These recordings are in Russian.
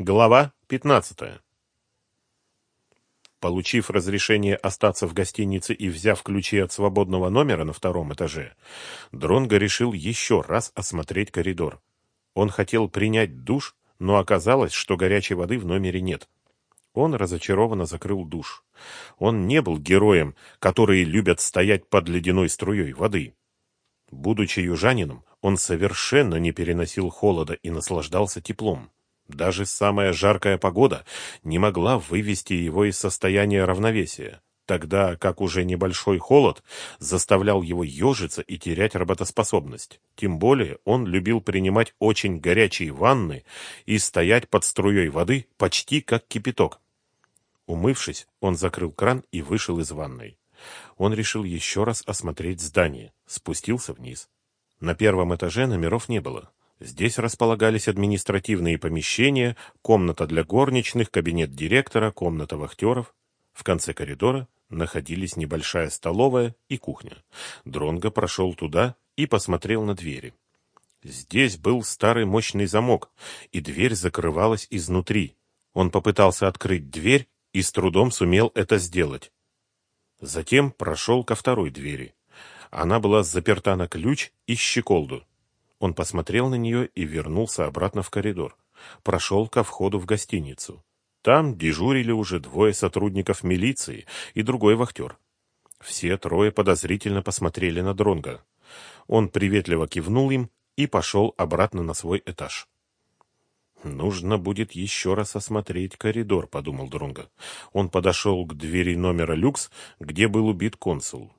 Глава 15. Получив разрешение остаться в гостинице и взяв ключи от свободного номера на втором этаже, Дронго решил еще раз осмотреть коридор. Он хотел принять душ, но оказалось, что горячей воды в номере нет. Он разочарованно закрыл душ. Он не был героем, которые любят стоять под ледяной струей воды. Будучи южанином, он совершенно не переносил холода и наслаждался теплом. Даже самая жаркая погода не могла вывести его из состояния равновесия, тогда как уже небольшой холод заставлял его ежиться и терять работоспособность. Тем более он любил принимать очень горячие ванны и стоять под струей воды почти как кипяток. Умывшись, он закрыл кран и вышел из ванной. Он решил еще раз осмотреть здание, спустился вниз. На первом этаже номеров не было. Здесь располагались административные помещения, комната для горничных, кабинет директора, комната вахтеров. В конце коридора находились небольшая столовая и кухня. Дронго прошел туда и посмотрел на двери. Здесь был старый мощный замок, и дверь закрывалась изнутри. Он попытался открыть дверь и с трудом сумел это сделать. Затем прошел ко второй двери. Она была заперта на ключ и щеколду. Он посмотрел на нее и вернулся обратно в коридор. Прошел ко входу в гостиницу. Там дежурили уже двое сотрудников милиции и другой вахтер. Все трое подозрительно посмотрели на Дронга. Он приветливо кивнул им и пошел обратно на свой этаж. «Нужно будет еще раз осмотреть коридор», — подумал Дронга. Он подошел к двери номера люкс, где был убит консул.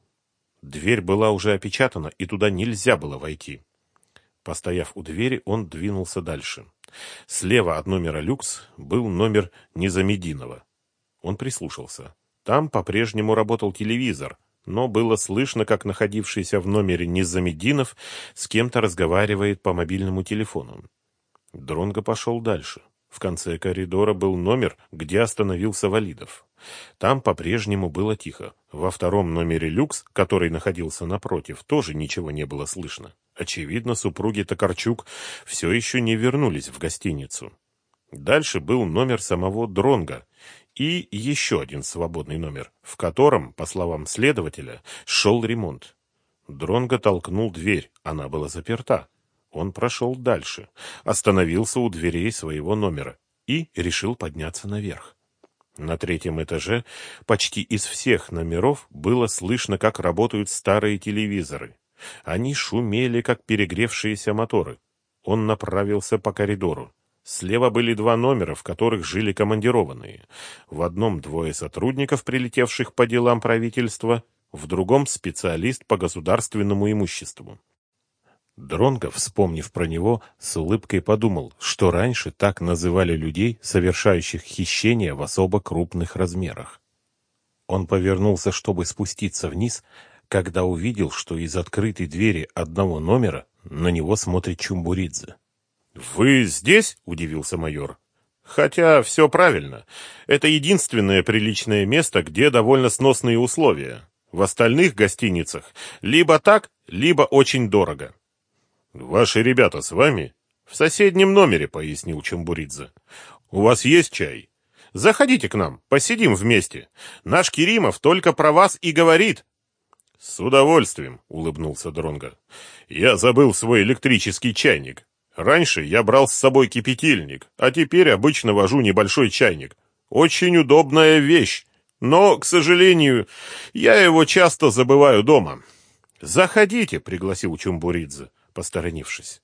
Дверь была уже опечатана, и туда нельзя было войти. Постояв у двери, он двинулся дальше. Слева от номера люкс был номер Незамединова. Он прислушался. Там по-прежнему работал телевизор, но было слышно, как находившийся в номере Незамединов с кем-то разговаривает по мобильному телефону. Дронго пошел дальше. В конце коридора был номер, где остановился Валидов. Там по-прежнему было тихо. Во втором номере люкс, который находился напротив, тоже ничего не было слышно. Очевидно, супруги Токарчук все еще не вернулись в гостиницу. Дальше был номер самого Дронга и еще один свободный номер, в котором, по словам следователя, шел ремонт. Дронга толкнул дверь, она была заперта. Он прошел дальше, остановился у дверей своего номера и решил подняться наверх. На третьем этаже почти из всех номеров было слышно, как работают старые телевизоры. Они шумели, как перегревшиеся моторы. Он направился по коридору. Слева были два номера, в которых жили командированные. В одном двое сотрудников, прилетевших по делам правительства, в другом специалист по государственному имуществу. Дронго, вспомнив про него, с улыбкой подумал, что раньше так называли людей, совершающих хищения в особо крупных размерах. Он повернулся, чтобы спуститься вниз, когда увидел, что из открытой двери одного номера на него смотрит Чумбуридзе. «Вы здесь?» — удивился майор. «Хотя все правильно. Это единственное приличное место, где довольно сносные условия. В остальных гостиницах либо так, либо очень дорого». «Ваши ребята с вами?» «В соседнем номере», — пояснил Чумбуридзе. «У вас есть чай?» «Заходите к нам, посидим вместе. Наш Керимов только про вас и говорит, «С удовольствием», — улыбнулся Дронга. «Я забыл свой электрический чайник. Раньше я брал с собой кипятильник, а теперь обычно вожу небольшой чайник. Очень удобная вещь, но, к сожалению, я его часто забываю дома». «Заходите», — пригласил Чумбуридзе, посторонившись.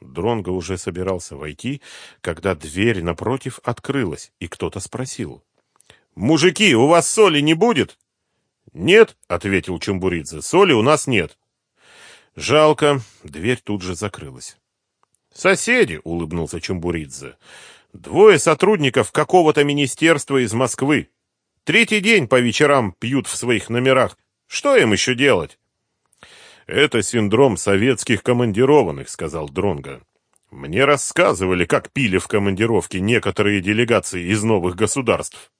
Дронго уже собирался войти, когда дверь напротив открылась, и кто-то спросил. «Мужики, у вас соли не будет?» «Нет», — ответил Чумбуридзе, — «соли у нас нет». «Жалко». Дверь тут же закрылась. «Соседи», — улыбнулся Чумбуридзе. «Двое сотрудников какого-то министерства из Москвы. Третий день по вечерам пьют в своих номерах. Что им еще делать?» «Это синдром советских командированных», — сказал Дронга. «Мне рассказывали, как пили в командировке некоторые делегации из новых государств».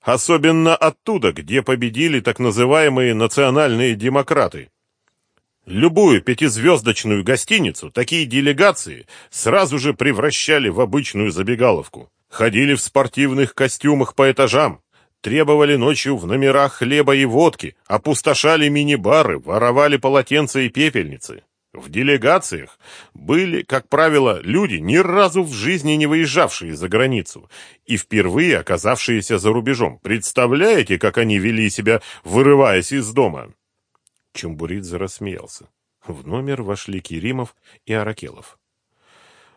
Особенно оттуда, где победили так называемые национальные демократы. Любую пятизвездочную гостиницу такие делегации сразу же превращали в обычную забегаловку. Ходили в спортивных костюмах по этажам, требовали ночью в номерах хлеба и водки, опустошали мини-бары, воровали полотенца и пепельницы. В делегациях были, как правило, люди, ни разу в жизни не выезжавшие за границу и впервые оказавшиеся за рубежом. Представляете, как они вели себя, вырываясь из дома? Чумбуридзе рассмеялся. В номер вошли Киримов и Аракелов.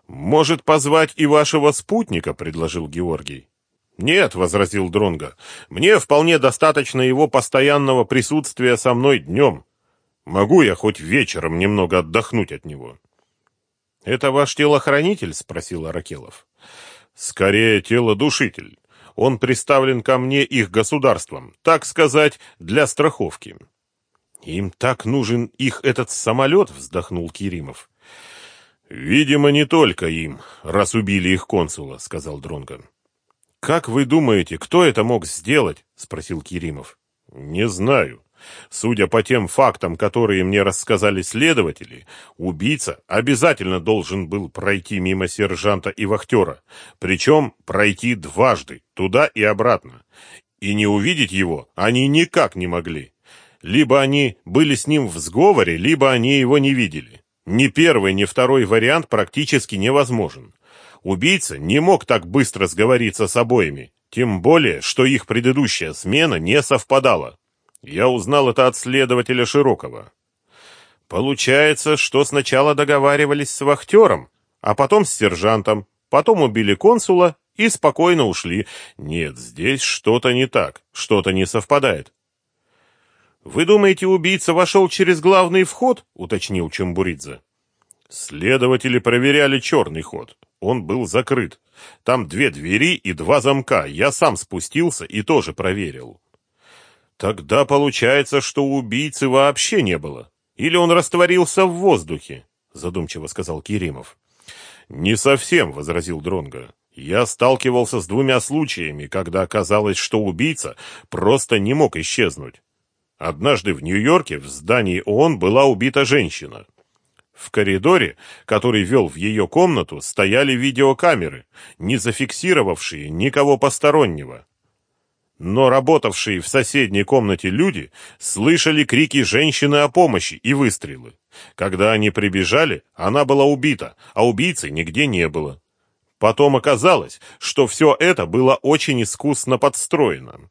«Может, позвать и вашего спутника?» — предложил Георгий. «Нет», — возразил Дронга, — «мне вполне достаточно его постоянного присутствия со мной днем. Могу я хоть вечером немного отдохнуть от него?» «Это ваш телохранитель?» — спросил Аракелов. «Скорее, телодушитель. Он приставлен ко мне их государством, так сказать, для страховки». «Им так нужен их этот самолет?» — вздохнул Киримов. «Видимо, не только им, раз убили их консула», — сказал Дронго. «Как вы думаете, кто это мог сделать?» — спросил Киримов. «Не знаю. Судя по тем фактам, которые мне рассказали следователи, убийца обязательно должен был пройти мимо сержанта и вахтера, причем пройти дважды, туда и обратно. И не увидеть его они никак не могли. Либо они были с ним в сговоре, либо они его не видели. Ни первый, ни второй вариант практически невозможен. Убийца не мог так быстро сговориться с обоими, тем более, что их предыдущая смена не совпадала. Я узнал это от следователя Широкого. Получается, что сначала договаривались с вахтером, а потом с сержантом, потом убили консула и спокойно ушли. Нет, здесь что-то не так, что-то не совпадает. «Вы думаете, убийца вошел через главный вход?» — уточнил Чембуридзе. Следователи проверяли черный ход. Он был закрыт. Там две двери и два замка. Я сам спустился и тоже проверил. Тогда получается, что убийцы вообще не было. Или он растворился в воздухе, задумчиво сказал Киримов. Не совсем, возразил Дронга. Я сталкивался с двумя случаями, когда оказалось, что убийца просто не мог исчезнуть. Однажды в Нью-Йорке в здании ООН была убита женщина. В коридоре, который вел в ее комнату, стояли видеокамеры, не зафиксировавшие никого постороннего. Но работавшие в соседней комнате люди слышали крики женщины о помощи и выстрелы. Когда они прибежали, она была убита, а убийцы нигде не было. Потом оказалось, что все это было очень искусно подстроено.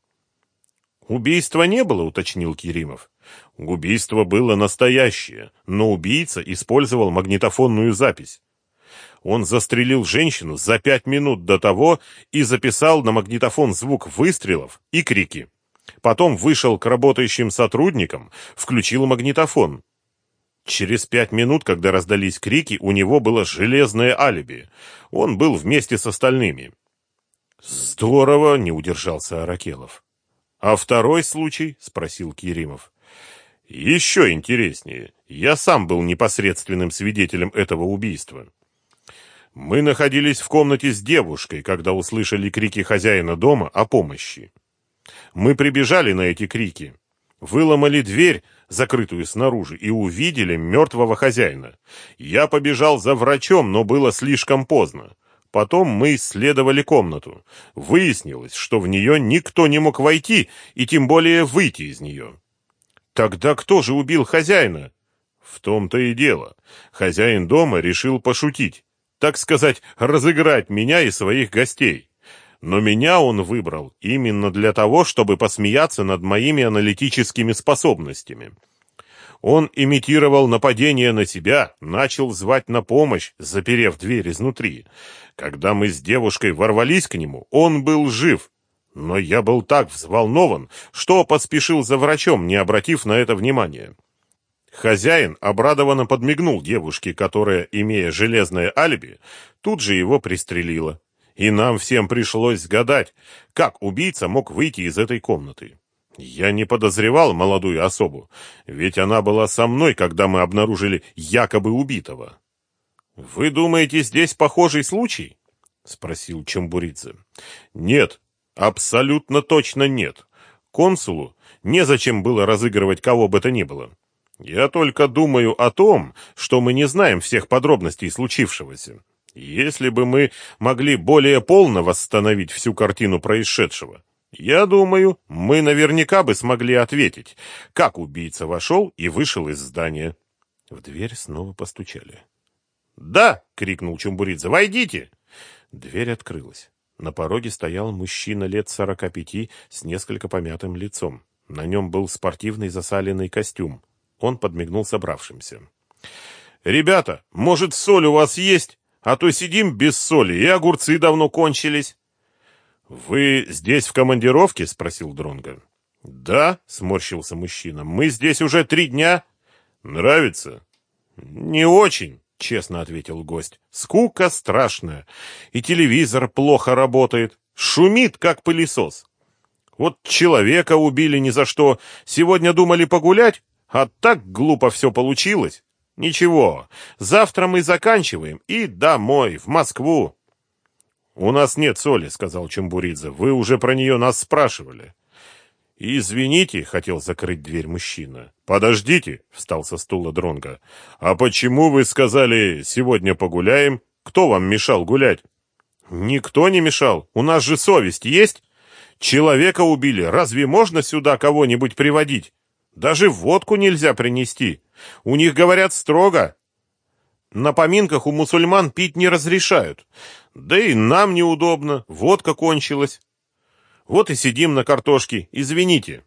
«Убийства не было», — уточнил Киримов. «Убийство было настоящее, но убийца использовал магнитофонную запись. Он застрелил женщину за пять минут до того и записал на магнитофон звук выстрелов и крики. Потом вышел к работающим сотрудникам, включил магнитофон. Через пять минут, когда раздались крики, у него было железное алиби. Он был вместе с остальными. «Здорово!» — не удержался Аракелов. «А второй случай?» — спросил Киримов. «Еще интереснее. Я сам был непосредственным свидетелем этого убийства. Мы находились в комнате с девушкой, когда услышали крики хозяина дома о помощи. Мы прибежали на эти крики, выломали дверь, закрытую снаружи, и увидели мертвого хозяина. Я побежал за врачом, но было слишком поздно. Потом мы исследовали комнату. Выяснилось, что в нее никто не мог войти и тем более выйти из нее. Тогда кто же убил хозяина? В том-то и дело. Хозяин дома решил пошутить так сказать, разыграть меня и своих гостей. Но меня он выбрал именно для того, чтобы посмеяться над моими аналитическими способностями. Он имитировал нападение на себя, начал звать на помощь, заперев дверь изнутри. Когда мы с девушкой ворвались к нему, он был жив. Но я был так взволнован, что поспешил за врачом, не обратив на это внимания. Хозяин обрадованно подмигнул девушке, которая, имея железное алиби, тут же его пристрелила. И нам всем пришлось гадать, как убийца мог выйти из этой комнаты. Я не подозревал молодую особу, ведь она была со мной, когда мы обнаружили якобы убитого. «Вы думаете, здесь похожий случай?» — спросил Чамбуридзе. «Нет, абсолютно точно нет. Консулу незачем было разыгрывать кого бы то ни было. Я только думаю о том, что мы не знаем всех подробностей случившегося. Если бы мы могли более полно восстановить всю картину происшедшего, я думаю, мы наверняка бы смогли ответить, как убийца вошел и вышел из здания. В дверь снова постучали. «Да!» — крикнул Чумбуридзе. «Войдите!» Дверь открылась. На пороге стоял мужчина лет сорока пяти с несколько помятым лицом. На нем был спортивный засаленный костюм. Он подмигнул собравшимся. «Ребята, может, соль у вас есть? А то сидим без соли, и огурцы давно кончились». «Вы здесь в командировке?» — спросил Дронга. «Да», — сморщился мужчина. «Мы здесь уже три дня». «Нравится?» «Не очень», — честно ответил гость. «Скука страшная. И телевизор плохо работает. Шумит, как пылесос. Вот человека убили ни за что. Сегодня думали погулять, а так глупо все получилось. Ничего, завтра мы заканчиваем и домой, в Москву». «У нас нет соли», — сказал Чембуридзе. «Вы уже про нее нас спрашивали». «Извините», — хотел закрыть дверь мужчина. «Подождите», — встал со стула Дронга. «А почему вы сказали, сегодня погуляем? Кто вам мешал гулять?» «Никто не мешал. У нас же совесть есть. Человека убили. Разве можно сюда кого-нибудь приводить? Даже водку нельзя принести. У них, говорят, строго. На поминках у мусульман пить не разрешают. Да и нам неудобно. Водка кончилась. Вот и сидим на картошке. Извините.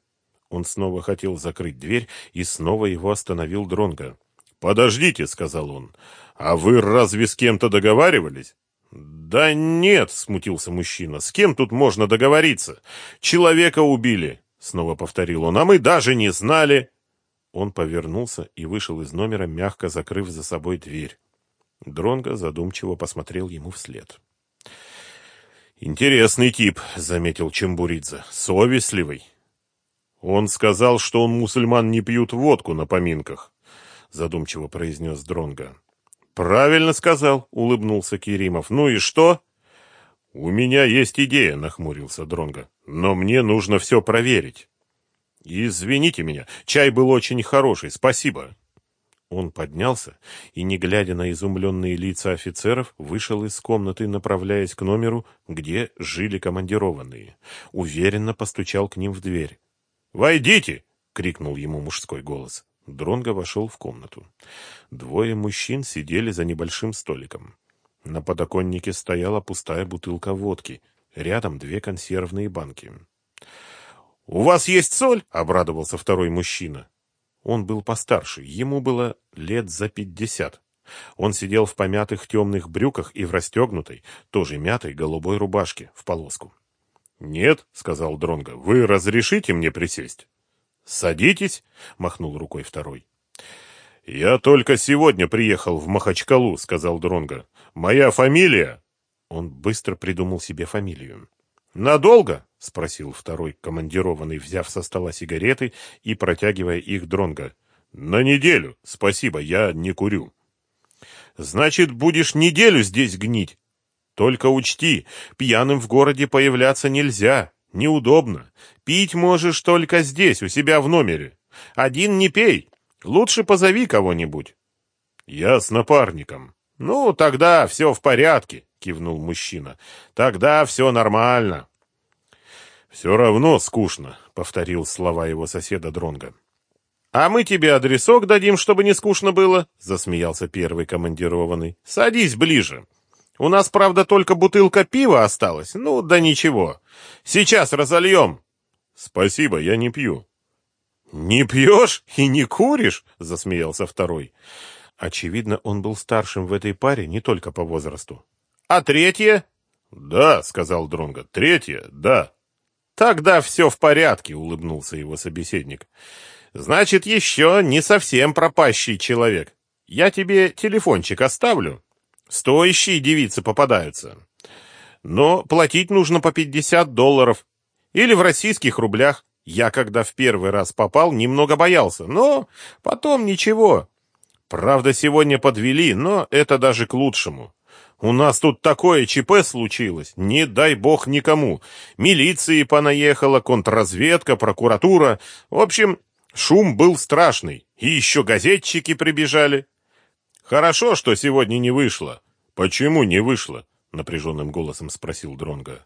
Он снова хотел закрыть дверь, и снова его остановил Дронга. «Подождите», — сказал он. «А вы разве с кем-то договаривались?» «Да нет», — смутился мужчина. «С кем тут можно договориться? Человека убили», — снова повторил он. «А мы даже не знали». Он повернулся и вышел из номера, мягко закрыв за собой дверь. Дронго задумчиво посмотрел ему вслед. «Интересный тип», — заметил Чембуридзе. «Совестливый». «Он сказал, что он мусульман не пьют водку на поминках», — задумчиво произнес Дронго. «Правильно сказал», — улыбнулся Киримов. «Ну и что?» «У меня есть идея», — нахмурился Дронго. «Но мне нужно все проверить». «Извините меня, чай был очень хороший, спасибо». Он поднялся и, не глядя на изумленные лица офицеров, вышел из комнаты, направляясь к номеру, где жили командированные. Уверенно постучал к ним в дверь. «Войдите!» — крикнул ему мужской голос. Дронго вошел в комнату. Двое мужчин сидели за небольшим столиком. На подоконнике стояла пустая бутылка водки. Рядом две консервные банки. «У вас есть соль?» — обрадовался второй мужчина. Он был постарше, ему было лет за пятьдесят. Он сидел в помятых темных брюках и в расстегнутой, тоже мятой голубой рубашке в полоску. «Нет», — сказал Дронго, — «вы разрешите мне присесть?» «Садитесь», — махнул рукой второй. «Я только сегодня приехал в Махачкалу», — сказал Дронго. «Моя фамилия...» Он быстро придумал себе фамилию. «Надолго?» — спросил второй командированный, взяв со стола сигареты и протягивая их дронга. «На неделю. Спасибо, я не курю». «Значит, будешь неделю здесь гнить? Только учти, пьяным в городе появляться нельзя. Неудобно. Пить можешь только здесь, у себя в номере. Один не пей. Лучше позови кого-нибудь». «Я с напарником». «Ну, тогда все в порядке», — кивнул мужчина. «Тогда все нормально». «Все равно скучно», — повторил слова его соседа Дронга. «А мы тебе адресок дадим, чтобы не скучно было», — засмеялся первый командированный. «Садись ближе. У нас, правда, только бутылка пива осталась. Ну, да ничего. Сейчас разольем». «Спасибо, я не пью». «Не пьешь и не куришь?» — засмеялся второй. Очевидно, он был старшим в этой паре не только по возрасту. «А третье?» «Да», — сказал Дронго. «Третье, да». «Тогда все в порядке», — улыбнулся его собеседник. «Значит, еще не совсем пропащий человек. Я тебе телефончик оставлю. Стоящие девицы попадаются. Но платить нужно по 50 долларов. Или в российских рублях. Я, когда в первый раз попал, немного боялся. Но потом ничего. Правда, сегодня подвели, но это даже к лучшему. У нас тут такое ЧП случилось, не дай бог никому. Милиции понаехала, контрразведка, прокуратура. В общем, шум был страшный. И еще газетчики прибежали. Хорошо, что сегодня не вышло. Почему не вышло? Напряженным голосом спросил Дронга.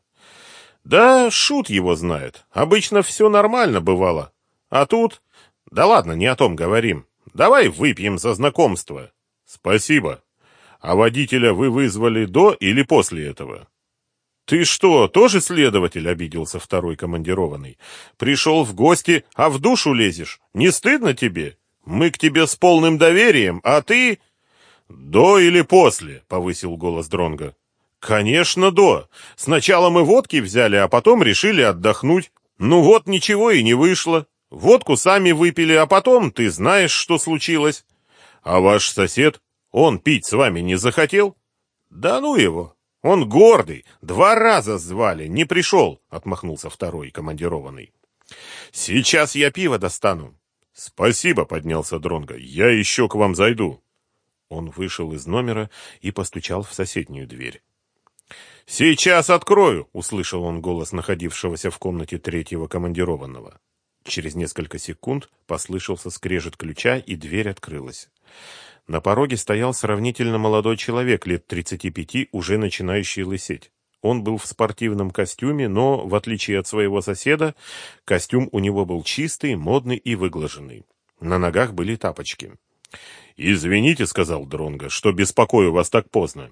Да шут его знает. Обычно все нормально бывало. А тут... Да ладно, не о том говорим. Давай выпьем за знакомство. Спасибо. А водителя вы вызвали до или после этого? Ты что, тоже следователь, обиделся второй командированный. Пришел в гости, а в душу лезешь? Не стыдно тебе? Мы к тебе с полным доверием, а ты... До или после, повысил голос Дронга. Конечно, до. Сначала мы водки взяли, а потом решили отдохнуть. Ну вот ничего и не вышло. Водку сами выпили, а потом ты знаешь, что случилось. А ваш сосед, он пить с вами не захотел? Да ну его. Он гордый. Два раза звали, не пришел, отмахнулся второй командированный. Сейчас я пиво достану. Спасибо, поднялся Дронга. Я еще к вам зайду. Он вышел из номера и постучал в соседнюю дверь. «Сейчас открою!» — услышал он голос находившегося в комнате третьего командированного. Через несколько секунд послышался скрежет ключа, и дверь открылась. На пороге стоял сравнительно молодой человек, лет 35, уже начинающий лысеть. Он был в спортивном костюме, но, в отличие от своего соседа, костюм у него был чистый, модный и выглаженный. На ногах были тапочки. «Извините», — сказал Дронго, — «что беспокою вас так поздно».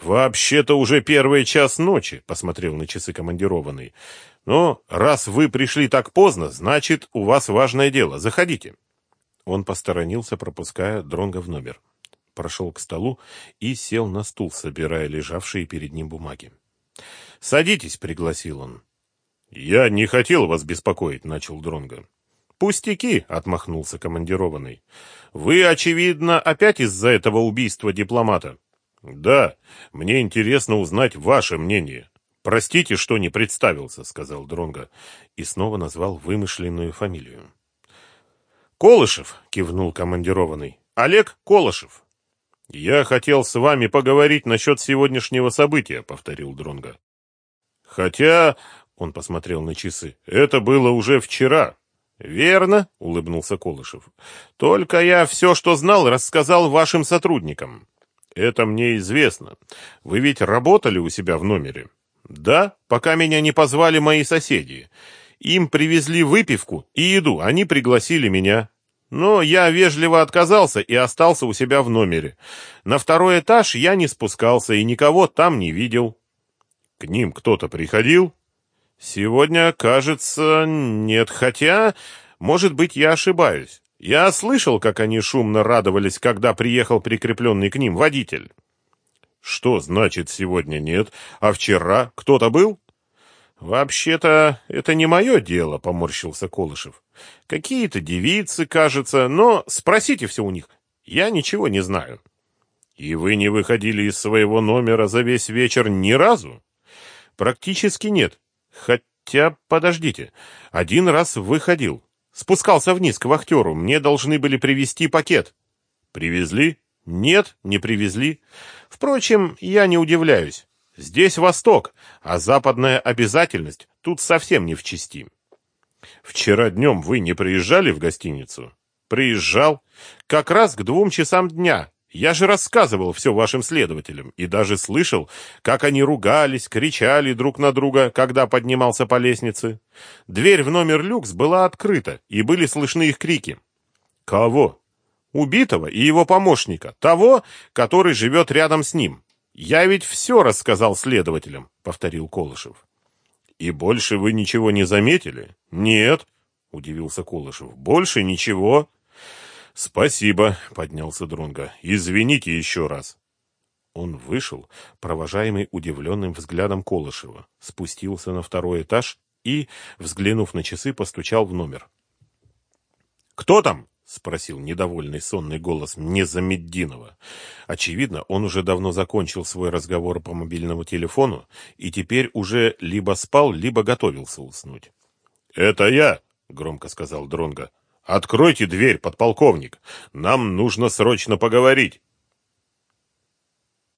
«Вообще-то уже первый час ночи», — посмотрел на часы командированный. «Но раз вы пришли так поздно, значит, у вас важное дело. Заходите». Он посторонился, пропуская Дронга в номер. Прошел к столу и сел на стул, собирая лежавшие перед ним бумаги. «Садитесь», — пригласил он. «Я не хотел вас беспокоить», — начал Дронга. «Пустяки», — отмахнулся командированный. «Вы, очевидно, опять из-за этого убийства дипломата». «Да, мне интересно узнать ваше мнение. Простите, что не представился», — сказал Дронга и снова назвал вымышленную фамилию. «Колышев», — кивнул командированный. «Олег Колышев». «Я хотел с вами поговорить насчет сегодняшнего события», — повторил Дронга. «Хотя...» — он посмотрел на часы. «Это было уже вчера». «Верно», — улыбнулся Колышев. «Только я все, что знал, рассказал вашим сотрудникам». «Это мне известно. Вы ведь работали у себя в номере?» «Да, пока меня не позвали мои соседи. Им привезли выпивку и еду, они пригласили меня. Но я вежливо отказался и остался у себя в номере. На второй этаж я не спускался и никого там не видел». «К ним кто-то приходил?» Сегодня, кажется, нет, хотя, может быть, я ошибаюсь. Я слышал, как они шумно радовались, когда приехал прикрепленный к ним водитель. Что значит сегодня нет, а вчера кто-то был? Вообще-то это не мое дело, поморщился Колышев. Какие-то девицы, кажется, но спросите все у них. Я ничего не знаю. И вы не выходили из своего номера за весь вечер ни разу? Практически нет. Хотя, подождите, один раз выходил. Спускался вниз к вахтеру, мне должны были привезти пакет. Привезли? Нет, не привезли. Впрочем, я не удивляюсь. Здесь Восток, а западная обязательность тут совсем не в чести. Вчера днем вы не приезжали в гостиницу? Приезжал. Как раз к двум часам дня. Я же рассказывал все вашим следователям и даже слышал, как они ругались, кричали друг на друга, когда поднимался по лестнице. Дверь в номер люкс была открыта, и были слышны их крики. Кого? Убитого и его помощника, того, который живет рядом с ним. Я ведь все рассказал следователям, повторил Колышев. И больше вы ничего не заметили? Нет, удивился Колышев. Больше ничего. «Спасибо», — поднялся Дронга. «Извините еще раз». Он вышел, провожаемый удивленным взглядом Колышева, спустился на второй этаж и, взглянув на часы, постучал в номер. «Кто там?» — спросил недовольный сонный голос Незамеддинова. Очевидно, он уже давно закончил свой разговор по мобильному телефону и теперь уже либо спал, либо готовился уснуть. «Это я!» — громко сказал Дронга. «Откройте дверь, подполковник. Нам нужно срочно поговорить».